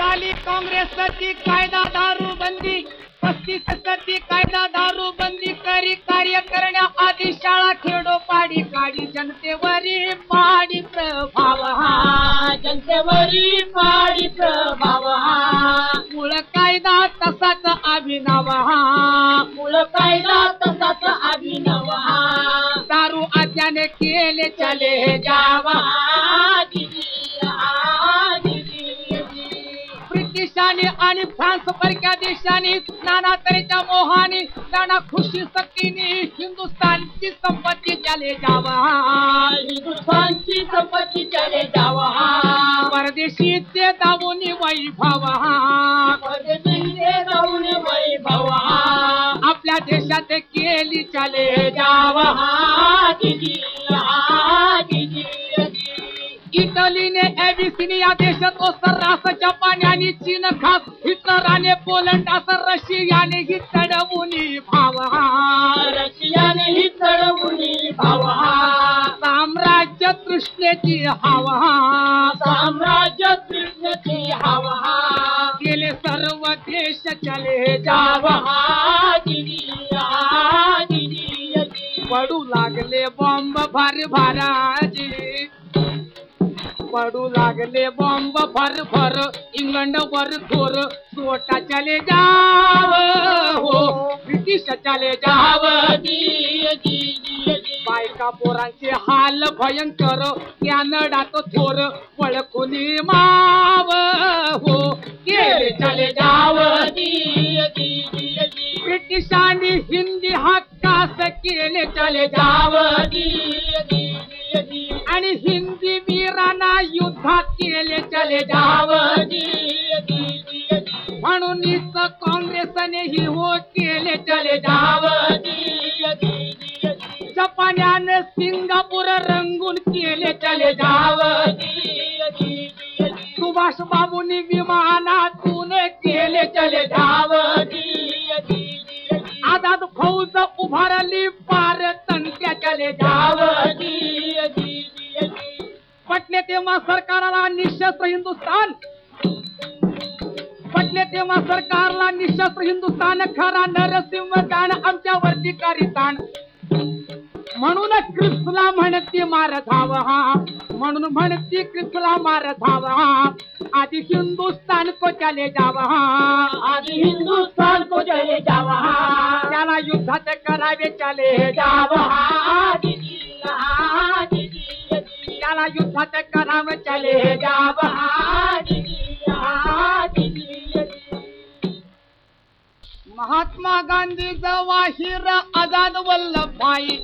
काँग्रेस काँग्रेसची कायदा दारूबंदी पस्तीससाठी कायदा दारूबंदी करी कार्य करण्याआधी शाळा खेडो पाडी काढी. जनतेवरी पाडी प्रभाव हा. जनतेवरी पाडी प्रभाव हा. मूळ कायदा तसाच अभिनव हा. मूळ कायदा तसाच अभिनव हा. दारू आज्ञाने केले चले जावा. आणि फ्रान्स परक्या देशांनी नाना तऱ्हेच्या मोहाने नाना खुशी सक्तीने हिंदुस्थानची संपत्ती चले जावा हिंदुस्थानची संपत्ती चले जावा परदेशी ते दावून वैभव. परदेशी जाऊन वैभव. आपल्या देशात केली चले जावा. इटलीने एबिसिनिया देशात तो सर्रास जपान आणि चीन खास. हिटलराने पोलंड असं रशियाने ही चढवून भाव रशियाने ही चढवुनी भावा साम्राज्य तृष्णेची हवा साम्राज्य कृष्णची हवा गेले सर्व देश चले जावा पडू लागले बॉम्ब भर भराजी पडू लागले बॉम्ब भर भर इंग्लंड वर थोर. सोटा चले जाव हो. ब्रिटिश चले जाव बायका पोरांचे हाल भयंकर कॅनडात थोर. वळखुनी माव हो. गेले चले जाव ब्रिटिशांनी हिंदी हक्कास केले चले जाव आणि हिंदी केले चले जाव म्हणून काँग्रेसने ही हो केले चले जाव जपान्याने सिंगापूर रंगून केले चले जाव सुभाष बाबूंनी विमानातून केले चले जाव आझाद फौज उभारली पार तंत्या चले जाव तेव्हा सरकारला निशस्त्र हिंदुस्थान. पटले तेव्हा सरकारला निशस्त्र हिंदुस्थान खरा नरसिंह गाण आमच्यावरती ताण म्हणून क्रिस्ला म्हणती मार धाव. हा म्हणून म्हणती क्रिस्ला मार धाव. हा आधी हिंदुस्थान को चले जाव. हा आदि हिंदुस्तान को चले जावा. त्याला युद्धात करावे चले जाव. हा त्याला युद्धात करावं चले जाव महात्मा गांधी जवाहीर आझाद वल्लभभाई.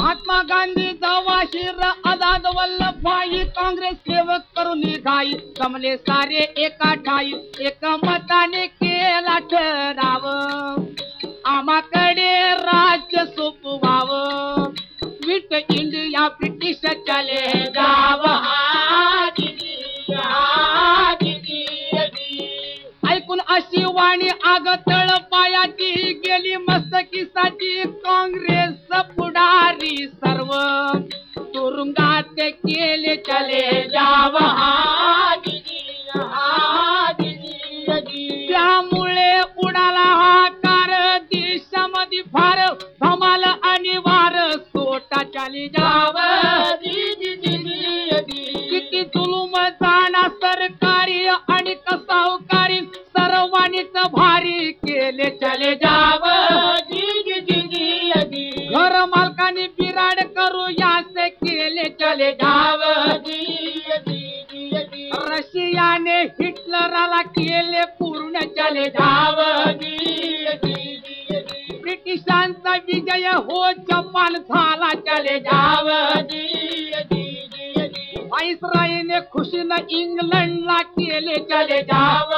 महात्मा गांधी जवाहीर आझाद वल्लभभाई. काँग्रेस सेवक करून निघाई. कमले सारे एका ठाई. एक मताने केला ठराव. आमाकडे राज्य सोपवावं. विट इंडिया ब्रिटिश चले अशी वाणी आग तळ पायाची गेली मस्तकीसाठी. काँग्रेस पुढारी सर्व तुरुंगात केले चले जावा. घर मालकाने बिराड करू यासे केले चले डाव रशियाने हिटलराला केले पूर्ण चले डाव ब्रिटिशांचा विजय हो जपान झाला चले जाव वाईसरायने खुशीनं इंग्लंडला केले चले डाव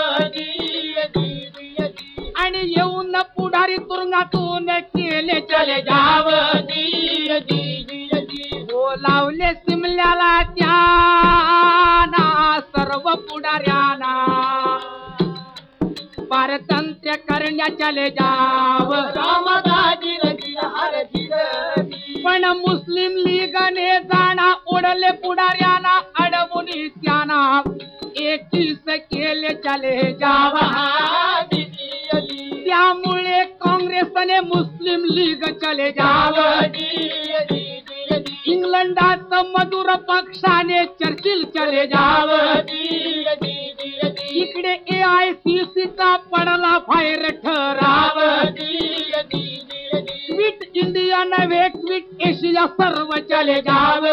येऊन पुढारी तुरुंगातून केले चले जाव. बोलावले सिमल्याला त्याना सर्व पुढाऱ्याना. पारतंत्र्य करण्या चले जाव. पण मुस्लिम लीगने जाणा ओढले पुढाऱ्याना अडवून त्यांना. एकतीस केले चले जावा. त्यामुळे काँग्रेसने मुस्लिम लीग चले जाव. इंग्लंडात मधुर पक्षाने चर्चिल चले जाव. इकडे ए आय सी चा पडला फायर ठराव. क्विट इंडिया नव्हे क्विट एशिया सर्व चले जाव.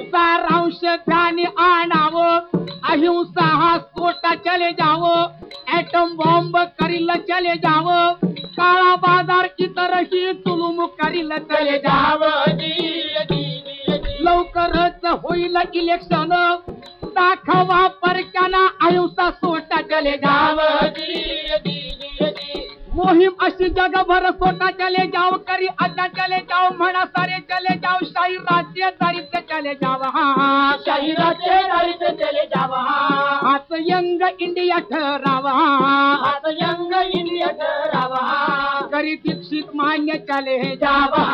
सारांश ध्यानी आणावं. अहिंसा हा सोटा चले जावं. ऍटम बॉम्ब करील चले जाव. काळा बाजार इतरही तुलुम करील चले जाव. लवकरच होईल इलेक्शन दाखवा परक्याना अहिंसा सोटा चले जाव. मोहीम अशी जगभर सोटा चले जाव. करी आता चले जाव. म्हणा सारे चले जाव. शाही राज्य दारिद्र्य चले जाव. हा शाही राज्य दारित चले जाव. हा. यंग इंडिया ठरावा. हात यंग इंडिया ठरावा. करी दीक्षित मान्य चले जावा.